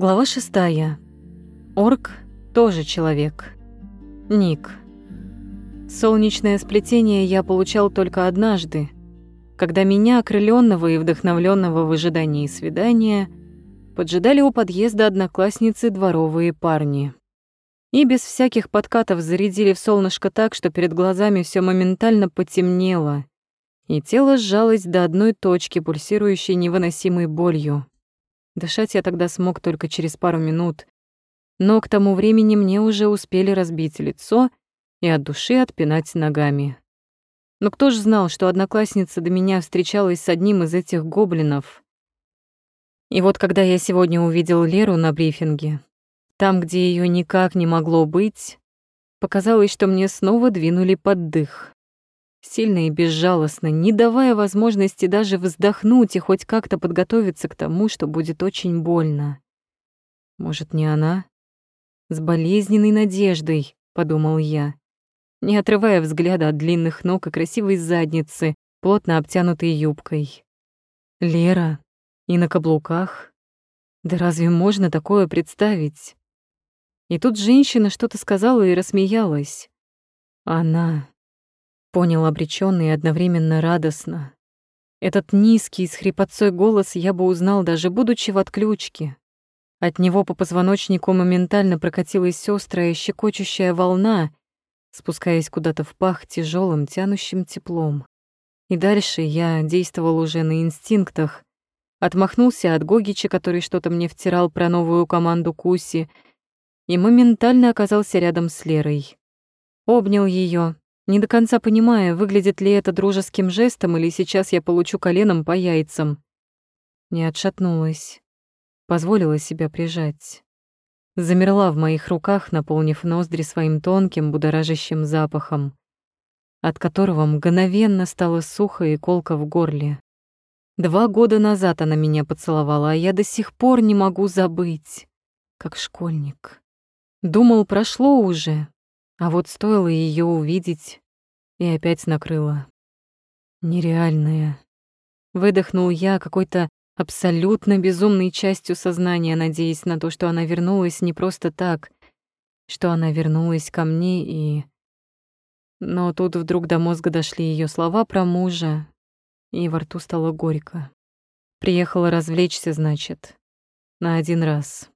Глава шестая. Орк тоже человек. Ник. Солнечное сплетение я получал только однажды, когда меня, окрыленного и вдохновленного в ожидании свидания, поджидали у подъезда одноклассницы дворовые парни. И без всяких подкатов зарядили в солнышко так, что перед глазами все моментально потемнело, и тело сжалось до одной точки, пульсирующей невыносимой болью. Дышать я тогда смог только через пару минут, но к тому времени мне уже успели разбить лицо и от души отпинать ногами. Но кто ж знал, что одноклассница до меня встречалась с одним из этих гоблинов? И вот когда я сегодня увидел Леру на брифинге, там, где ее никак не могло быть, показалось, что мне снова двинули под дых сильно и безжалостно, не давая возможности даже вздохнуть и хоть как-то подготовиться к тому, что будет очень больно. Может, не она? С болезненной надеждой, подумал я, не отрывая взгляда от длинных ног и красивой задницы, плотно обтянутой юбкой. Лера и на каблуках? Да разве можно такое представить? И тут женщина что-то сказала и рассмеялась. Она Понял обречённо и одновременно радостно. Этот низкий, с хрипотцой голос я бы узнал, даже будучи в отключке. От него по позвоночнику моментально прокатилась острая, щекочущая волна, спускаясь куда-то в пах тяжелым, тянущим теплом. И дальше я действовал уже на инстинктах, отмахнулся от Гогича, который что-то мне втирал про новую команду Куси, и моментально оказался рядом с Лерой. Обнял ее, не до конца понимая, выглядит ли это дружеским жестом или сейчас я получу коленом по яйцам. Не отшатнулась. Позволила себя прижать. Замерла в моих руках, наполнив ноздри своим тонким, будоражащим запахом, от которого мгновенно стало сухо и колко в горле. Два года назад она меня поцеловала, а я до сих пор не могу забыть, как школьник. Думал, прошло уже, а вот стоило ее увидеть, и опять накрыло. Нереальное. Выдохнул я какой-то абсолютно безумной частью сознания, надеясь на то, что она вернулась не просто так, что она вернулась ко мне и... Но тут вдруг до мозга дошли ее слова про мужа, и во рту стало горько. Приехала развлечься, значит, на один раз.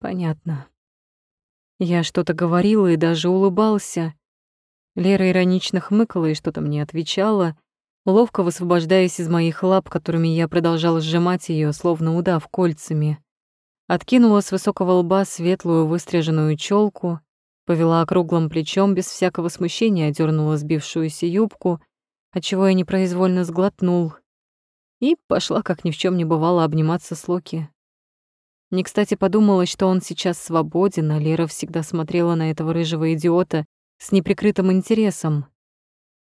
Понятно. Я что-то говорила и даже улыбался. Лера иронично хмыкала и что-то мне отвечала, ловко высвобождаясь из моих лап, которыми я продолжала сжимать ее, словно удав кольцами. Откинула с высокого лба светлую выстриженную челку, повела округлым плечом, без всякого смущения одернула сбившуюся юбку, отчего я непроизвольно сглотнул, и пошла, как ни в чем не бывало, обниматься с Локи. Не кстати подумала, что он сейчас свободен, а Лера всегда смотрела на этого рыжего идиота с неприкрытым интересом.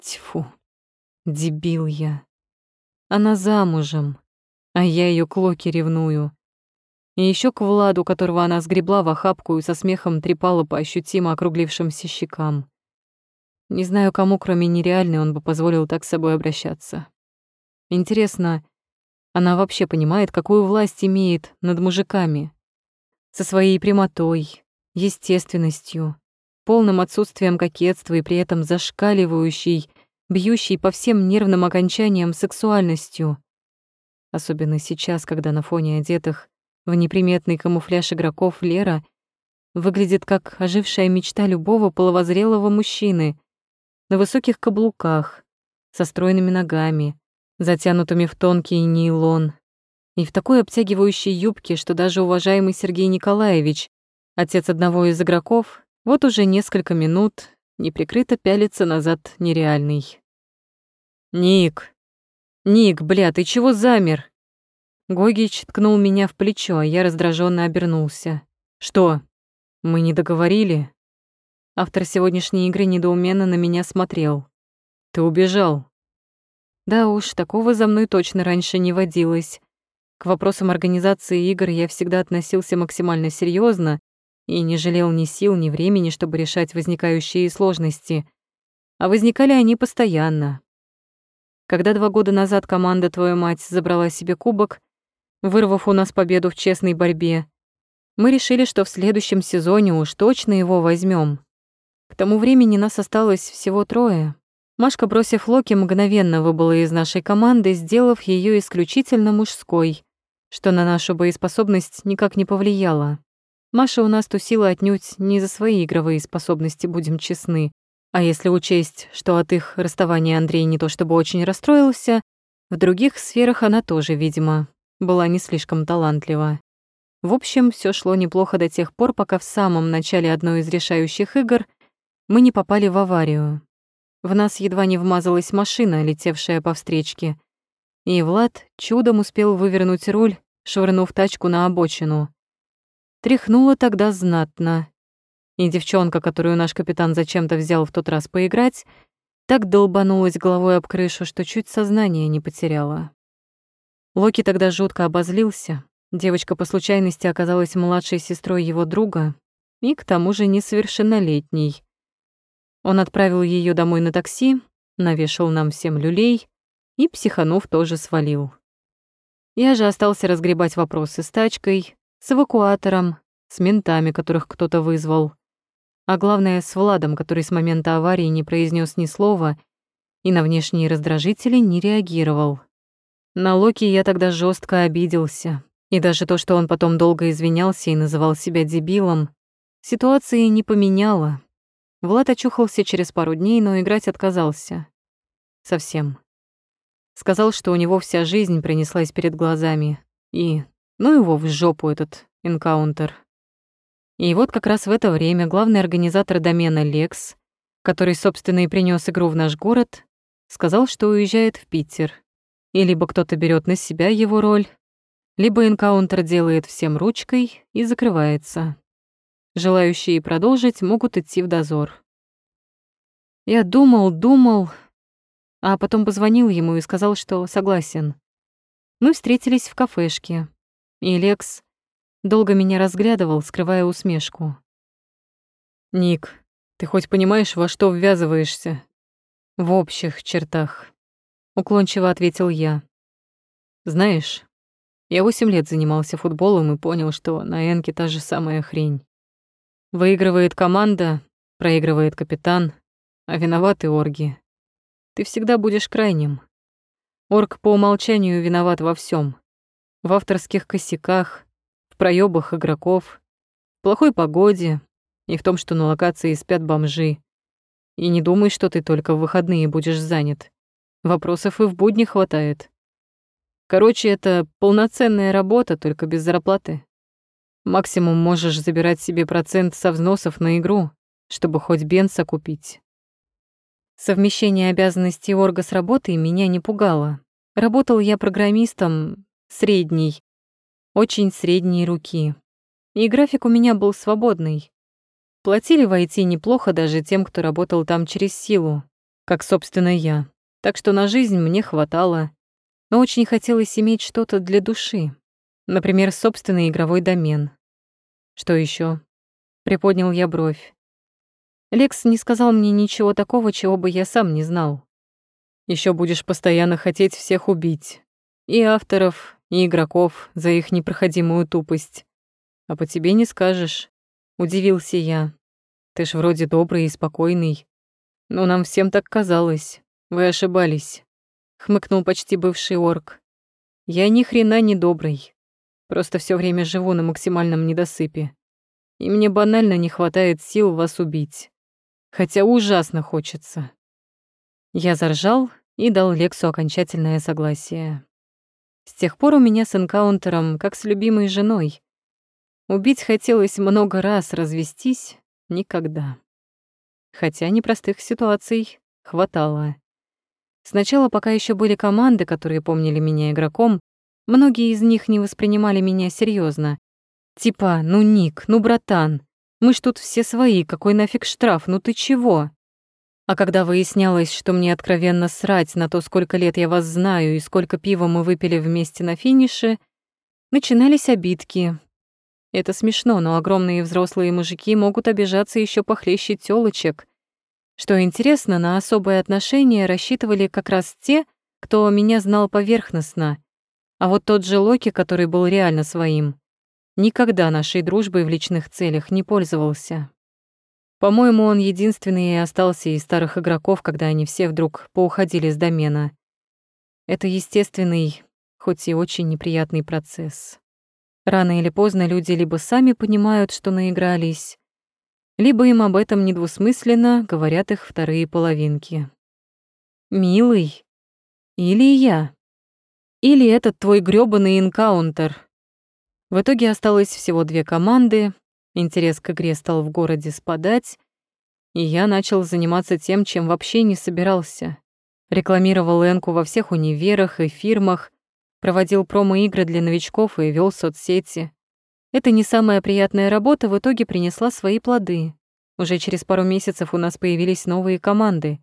Тьфу, дебил я. Она замужем, а я ее к Локе ревную. И еще к Владу, которого она сгребла в охапку и со смехом трепала по ощутимо округлившимся щекам. Не знаю, кому, кроме нереальной, он бы позволил так с собой обращаться. Интересно, она вообще понимает, какую власть имеет над мужиками. Со своей прямотой, естественностью, полным отсутствием кокетства и при этом зашкаливающей, бьющей по всем нервным окончаниям сексуальностью. Особенно сейчас, когда на фоне одетых в неприметный камуфляж игроков Лера выглядит как ожившая мечта любого половозрелого мужчины на высоких каблуках, со стройными ногами, затянутыми в тонкий нейлон, и в такой обтягивающей юбке, что даже уважаемый Сергей Николаевич, отец одного из игроков, вот уже несколько минут неприкрыто пялится назад нереальный. «Ник! Ник, бля, ты чего замер?» Гогич ткнул меня в плечо, а я раздраженно обернулся. «Что? Мы не договорили?» Автор сегодняшней игры недоуменно на меня смотрел. «Ты убежал. Да уж, такого за мной точно раньше не водилось. К вопросам организации игр я всегда относился максимально серьезно и не жалел ни сил, ни времени, чтобы решать возникающие сложности. А возникали они постоянно. Когда два года назад команда «Твою мать» забрала себе кубок, вырвав у нас победу в честной борьбе, Мы решили, что в следующем сезоне уж точно его возьмем. К тому времени нас осталось всего трое. Машка, бросив Локи, мгновенно выбыла из нашей команды, сделав ее исключительно мужской, что на нашу боеспособность никак не повлияло. Маша у нас тусила отнюдь не за свои игровые способности, будем честны. А если учесть, что от их расставания Андрей не то чтобы очень расстроился, в других сферах она тоже, видимо, была не слишком талантлива. В общем, все шло неплохо до тех пор, пока в самом начале одной из решающих игр мы не попали в аварию. В нас едва не вмазалась машина, летевшая по встречке. И Влад чудом успел вывернуть руль, швырнув тачку на обочину. Тряхнуло тогда знатно. И девчонка, которую наш капитан зачем-то взял в тот раз поиграть, так долбанулась головой об крышу, что чуть сознание не потеряла. Локи тогда жутко обозлился. Девочка по случайности оказалась младшей сестрой его друга и к тому же несовершеннолетней. Он отправил ее домой на такси, навешал нам всем люлей и, психанув, тоже свалил. Я же остался разгребать вопросы с тачкой, с эвакуатором, с ментами, которых кто-то вызвал. А главное, с Владом, который с момента аварии не произнес ни слова и на внешние раздражители не реагировал. На Локи я тогда жестко обиделся. И даже то, что он потом долго извинялся и называл себя дебилом, ситуации не поменяло. Влад очухался через пару дней, но играть отказался. Совсем. Сказал, что у него вся жизнь пронеслась перед глазами, и ну его в жопу этот энкаунтер. И вот как раз в это время главный организатор домена Лекс, который, собственно, и принес игру в наш город, сказал, что уезжает в Питер. И либо кто-то берет на себя его роль, либо энкаунтер делает всем ручкой и закрывается. Желающие продолжить могут идти в дозор. Я думал, думал, а потом позвонил ему и сказал, что согласен. Мы встретились в кафешке. И Лекс долго меня разглядывал, скрывая усмешку. «Ник, ты хоть понимаешь, во что ввязываешься?» «В общих чертах», — уклончиво ответил я. «Знаешь, я восемь лет занимался футболом и понял, что на Энке та же самая хрень. Выигрывает команда, проигрывает капитан, а виноваты орги. Ты всегда будешь крайним. Орг по умолчанию виноват во всем в авторских косяках, в проебах игроков, в плохой погоде и в том, что на локации спят бомжи. И не думай, что ты только в выходные будешь занят. Вопросов и в будни хватает. Короче, это полноценная работа, только без зарплаты. Максимум можешь забирать себе процент со взносов на игру, чтобы хоть бенса купить. Совмещение обязанностей орга с работой меня не пугало. Работал я программистом средней, очень средней руки. И график у меня был свободный. Платили в IT неплохо даже тем, кто работал там через силу, как, собственно, я. Так что на жизнь мне хватало. Но очень хотелось иметь что-то для души. Например, собственный игровой домен. Что еще? Приподнял я бровь. Лекс не сказал мне ничего такого, чего бы я сам не знал. Еще будешь постоянно хотеть всех убить. И авторов, и игроков за их непроходимую тупость. А по тебе не скажешь. Удивился я. Ты ж вроде добрый и спокойный. Но нам всем так казалось. Вы ошибались. Хмыкнул почти бывший орк. Я ни хрена не добрый. Просто все время живу на максимальном недосыпе. И мне банально не хватает сил вас убить. Хотя ужасно хочется. Я заржал и дал Лексу окончательное согласие. С тех пор у меня с энкаунтером, как с любимой женой. Убить хотелось много раз, развестись — никогда. Хотя непростых ситуаций хватало. Сначала, пока еще были команды, которые помнили меня игроком, многие из них не воспринимали меня серьезно. Типа, ну Ник, ну братан, мы ж тут все свои, какой нафиг штраф, ну ты чего? А когда выяснялось, что мне откровенно срать на то, сколько лет я вас знаю и сколько пива мы выпили вместе на финише, начинались обидки. Это смешно, но огромные взрослые мужики могут обижаться еще похлеще тёлочек. Что интересно, на особые отношения рассчитывали как раз те, кто меня знал поверхностно. А вот тот же Локи, который был реально своим, никогда нашей дружбой в личных целях не пользовался. По-моему, он единственный и остался из старых игроков, когда они все вдруг поуходили с домена. Это естественный, хоть и очень неприятный процесс. Рано или поздно люди либо сами понимают, что наигрались, либо им об этом недвусмысленно говорят их вторые половинки. «Милый? Или я? Или этот твой грёбаный энкаунтер?» В итоге осталось всего две команды, интерес к игре стал в городе спадать, и я начал заниматься тем, чем вообще не собирался. Рекламировал Энку во всех универах и фирмах, проводил промо-игры для новичков и вел соцсети. Это не самая приятная работа в итоге принесла свои плоды. Уже через пару месяцев у нас появились новые команды.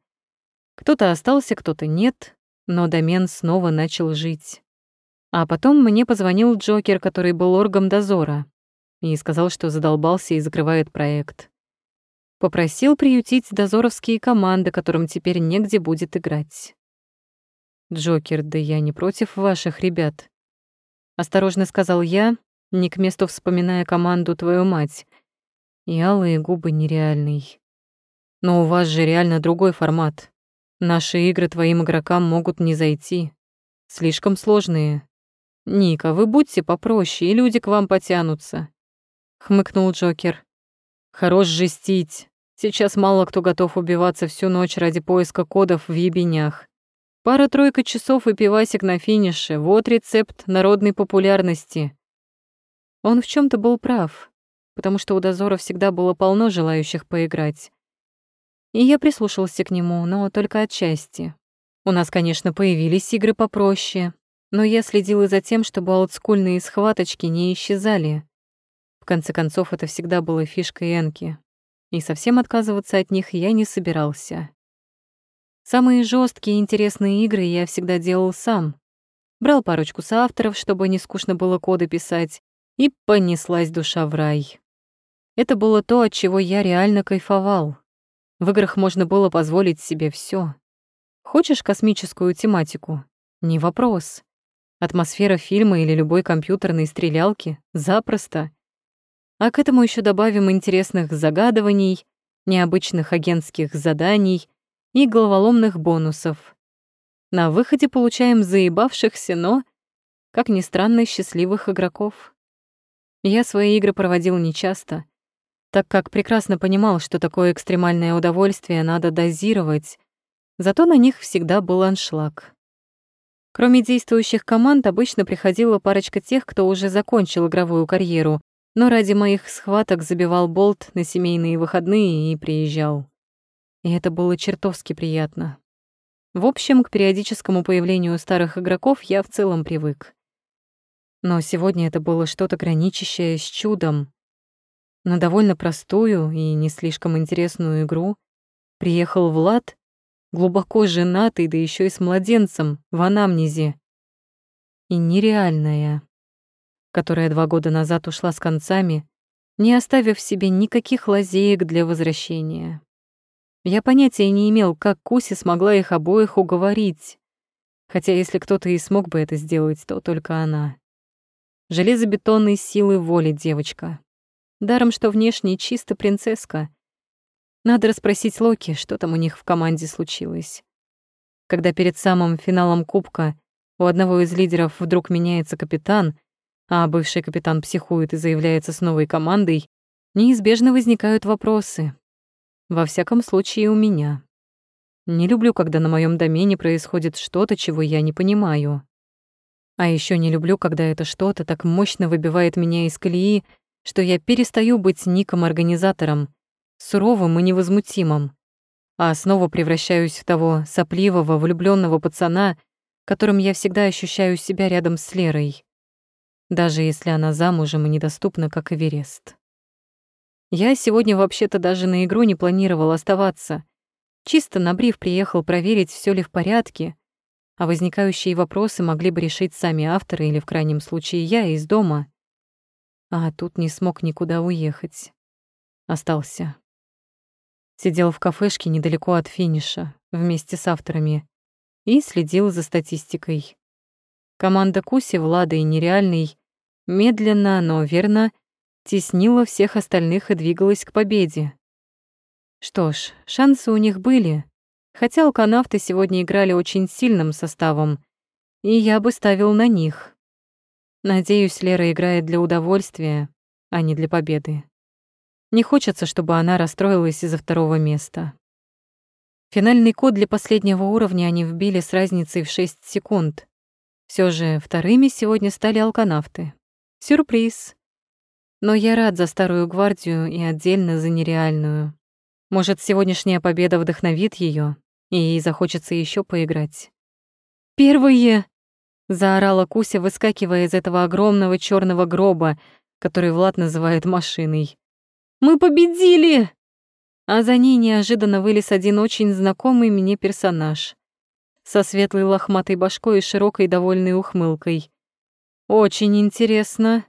Кто-то остался, кто-то нет, но домен снова начал жить. А потом мне позвонил Джокер, который был оргом дозора, и сказал, что задолбался и закрывает проект. Попросил приютить дозоровские команды, которым теперь негде будет играть. «Джокер, да я не против ваших ребят», — осторожно сказал я, не к месту вспоминая команду «Твою мать». И алые губы нереальный. Но у вас же реально другой формат. Наши игры твоим игрокам могут не зайти. Слишком сложные. «Ника, вы будьте попроще, и люди к вам потянутся», — хмыкнул Джокер. «Хорош жестить. Сейчас мало кто готов убиваться всю ночь ради поиска кодов в ебенях. Пара-тройка часов и пивасик на финише — вот рецепт народной популярности». Он в чем то был прав, потому что у Дозора всегда было полно желающих поиграть. И я прислушался к нему, но только отчасти. У нас, конечно, появились игры попроще, но я следил и за тем, чтобы олдскульные схваточки не исчезали. В конце концов, это всегда было фишкой Энки, и совсем отказываться от них я не собирался. Самые жесткие и интересные игры я всегда делал сам. Брал парочку соавторов, чтобы не скучно было коды писать, и понеслась душа в рай. Это было то, от чего я реально кайфовал. В играх можно было позволить себе все. Хочешь космическую тематику? Не вопрос. Атмосфера фильма или любой компьютерной стрелялки — запросто. А к этому еще добавим интересных загадываний, необычных агентских заданий и головоломных бонусов. На выходе получаем заебавшихся, но, как ни странно, счастливых игроков. Я свои игры проводил нечасто, так как прекрасно понимал, что такое экстремальное удовольствие надо дозировать, зато на них всегда был аншлаг. Кроме действующих команд, обычно приходила парочка тех, кто уже закончил игровую карьеру, но ради моих схваток забивал болт на семейные выходные и приезжал. И это было чертовски приятно. В общем, к периодическому появлению старых игроков я в целом привык. Но сегодня это было что-то граничащее с чудом. На довольно простую и не слишком интересную игру приехал Влад глубоко женатый, да еще и с младенцем в анамнезе. И нереальная, которая два года назад ушла с концами, не оставив себе никаких лазеек для возвращения. Я понятия не имел, как Куси смогла их обоих уговорить, хотя если кто-то и смог бы это сделать, то только она. Железобетонной силы воли девочка. Даром, что внешне чисто принцесска, надо расспросить Локи, что там у них в команде случилось. Когда перед самым финалом Кубка у одного из лидеров вдруг меняется капитан, а бывший капитан психует и заявляется с новой командой, неизбежно возникают вопросы. Во всяком случае, у меня. Не люблю, когда на моем домене происходит что-то, чего я не понимаю. А еще не люблю, когда это что-то так мощно выбивает меня из колеи, что я перестаю быть ником-организатором суровым и невозмутимым, а снова превращаюсь в того сопливого, влюбленного пацана, которым я всегда ощущаю себя рядом с Лерой, даже если она замужем и недоступна, как Эверест. Я сегодня вообще-то даже на игру не планировал оставаться. Чисто на бриф приехал проверить, все ли в порядке, а возникающие вопросы могли бы решить сами авторы или, в крайнем случае, я из дома. А тут не смог никуда уехать. Остался. Сидел в кафешке недалеко от финиша, вместе с авторами, и следил за статистикой. Команда Куси, Влада и Нереальный медленно, но верно, теснила всех остальных и двигалась к победе. Что ж, шансы у них были, хотя алканавты сегодня играли очень сильным составом, и я бы ставил на них. Надеюсь, Лера играет для удовольствия, а не для победы. Не хочется, чтобы она расстроилась из-за второго места. Финальный код для последнего уровня они вбили с разницей в 6 секунд. Все же вторыми сегодня стали алканавты. Сюрприз. Но я рад за старую гвардию и отдельно за нереальную. Может, сегодняшняя победа вдохновит ее, и ей захочется еще поиграть. «Первые!» — заорала Куся, выскакивая из этого огромного черного гроба, который Влад называет машиной. «Мы победили!» а за ней неожиданно вылез один очень знакомый мне персонаж со светлой лохматой башкой и широкой довольной ухмылкой. Очень интересно.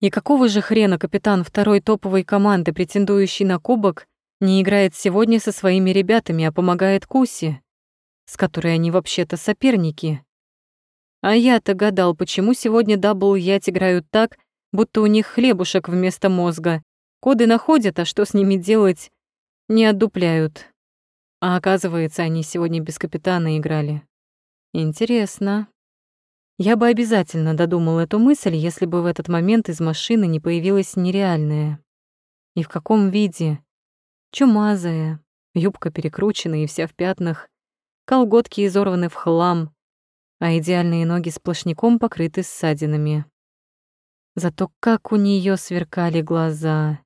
И какого же хрена капитан второй топовой команды, претендующий на кубок, не играет сегодня со своими ребятами, а помогает Кусе, с которой они вообще-то соперники? А я-то гадал, почему сегодня Дабл Ять играют так, будто у них хлебушек вместо мозга. Коды находят, а что с ними делать, не отдупляют. А оказывается, они сегодня без капитана играли. Интересно. Я бы обязательно додумал эту мысль, если бы в этот момент из машины не появилась нереальная. И в каком виде? Чумазая, юбка перекручена и вся в пятнах, колготки изорваны в хлам, а идеальные ноги сплошняком покрыты ссадинами. Зато как у нее сверкали глаза.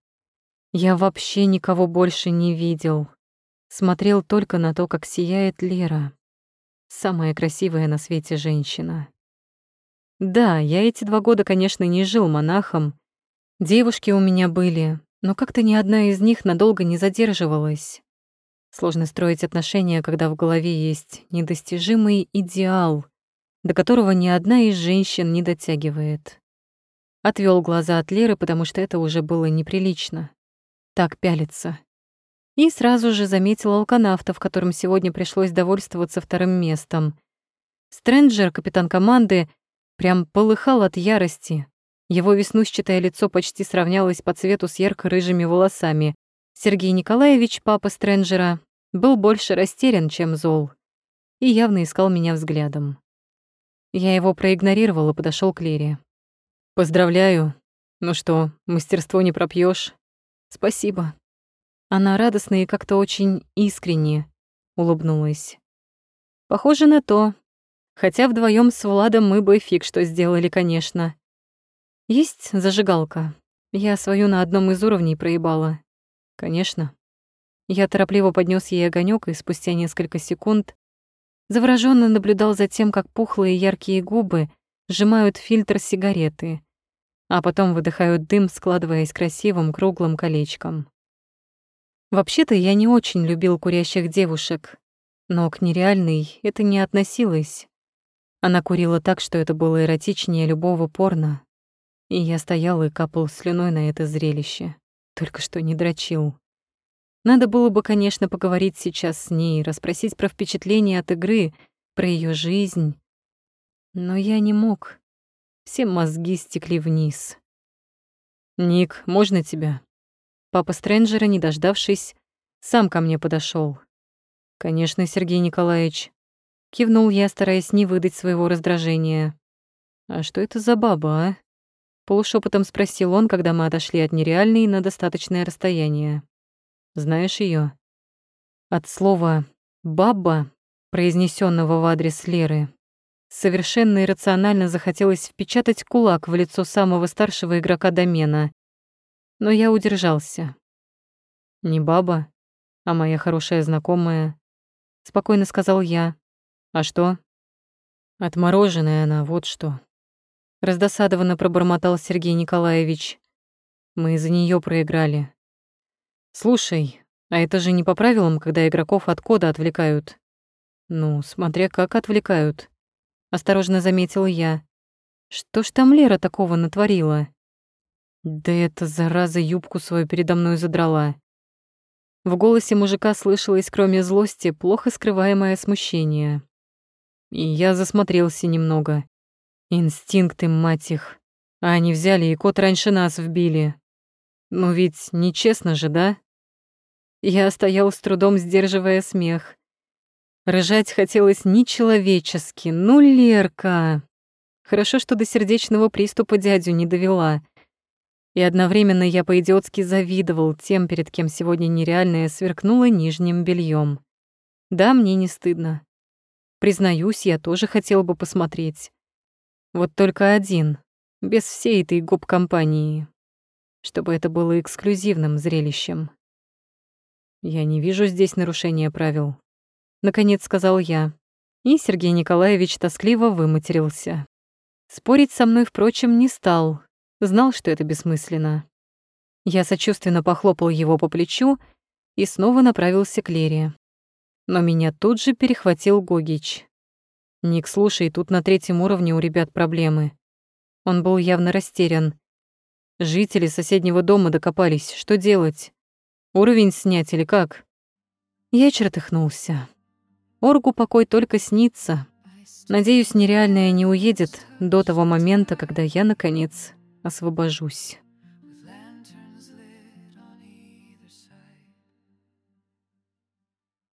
Я вообще никого больше не видел. Смотрел только на то, как сияет Лера. Самая красивая на свете женщина. Да, я эти два года, конечно, не жил монахом. Девушки у меня были, но как-то ни одна из них надолго не задерживалась. Сложно строить отношения, когда в голове есть недостижимый идеал, до которого ни одна из женщин не дотягивает. Отвел глаза от Леры, потому что это уже было неприлично так пялится. И сразу же заметил алканавта, в котором сегодня пришлось довольствоваться вторым местом. Стрэнджер, капитан команды, прям полыхал от ярости. Его веснущатое лицо почти сравнялось по цвету с ярко-рыжими волосами. Сергей Николаевич, папа Стрэнджера, был больше растерян, чем зол, и явно искал меня взглядом. Я его проигнорировал и подошел к Лере. «Поздравляю. Ну что, мастерство не пропьешь? Спасибо. Она радостно и как-то очень искренне улыбнулась. Похоже на то. Хотя вдвоем с Владом мы бы фиг что сделали, конечно. Есть зажигалка. Я свою на одном из уровней проебала. Конечно. Я торопливо поднес ей огонек и спустя несколько секунд завороженно наблюдал за тем, как пухлые яркие губы сжимают фильтр сигареты, а потом выдыхают дым, складываясь красивым круглым колечком. Вообще-то я не очень любил курящих девушек, но к нереальной это не относилось. Она курила так, что это было эротичнее любого порно, и я стоял и капал слюной на это зрелище, только что не дрочил. Надо было бы, конечно, поговорить сейчас с ней, расспросить про впечатления от игры, про ее жизнь. Но я не мог. Все мозги стекли вниз. «Ник, можно тебя?» Папа Стрэнджера, не дождавшись, сам ко мне подошел. «Конечно, Сергей Николаевич». Кивнул я, стараясь не выдать своего раздражения. «А что это за баба, а?» Полушепотом спросил он, когда мы отошли от нереальной на достаточное расстояние. «Знаешь ее? От слова «баба», произнесенного в адрес Леры, Совершенно иррационально захотелось впечатать кулак в лицо самого старшего игрока домена. Но я удержался. «Не баба, а моя хорошая знакомая», — спокойно сказал я. «А что?» «Отмороженная она, вот что». Раздосадованно пробормотал Сергей Николаевич. «Мы из-за нее проиграли». «Слушай, а это же не по правилам, когда игроков от кода отвлекают?» «Ну, смотря как отвлекают», осторожно заметила я. Что ж там Лера такого натворила? Да эта зараза юбку свою передо мной задрала. В голосе мужика слышалось, кроме злости, плохо скрываемое смущение. И я засмотрелся немного. Инстинкты, мать их. А они взяли и кот раньше нас вбили. Ну ведь нечестно же, да? Я стоял с трудом, сдерживая смех. Рыжать хотелось нечеловечески. Ну, Лерка! Хорошо, что до сердечного приступа дядю не довела. И одновременно я по-идиотски завидовал тем, перед кем сегодня нереальное сверкнуло нижним бельем. Да, мне не стыдно. Признаюсь, я тоже хотел бы посмотреть. Вот только один, без всей этой гоп-компании. Чтобы это было эксклюзивным зрелищем. Я не вижу здесь нарушения правил. Наконец сказал я. И Сергей Николаевич тоскливо выматерился. Спорить со мной, впрочем, не стал. Знал, что это бессмысленно. Я сочувственно похлопал его по плечу и снова направился к Лере. Но меня тут же перехватил Гогич. «Ник, слушай, тут на третьем уровне у ребят проблемы». Он был явно растерян. Жители соседнего дома докопались. Что делать? Уровень снять или как? Я чертыхнулся. Оргу покой только снится. Надеюсь, нереальное не уедет до того момента, когда я, наконец, освобожусь.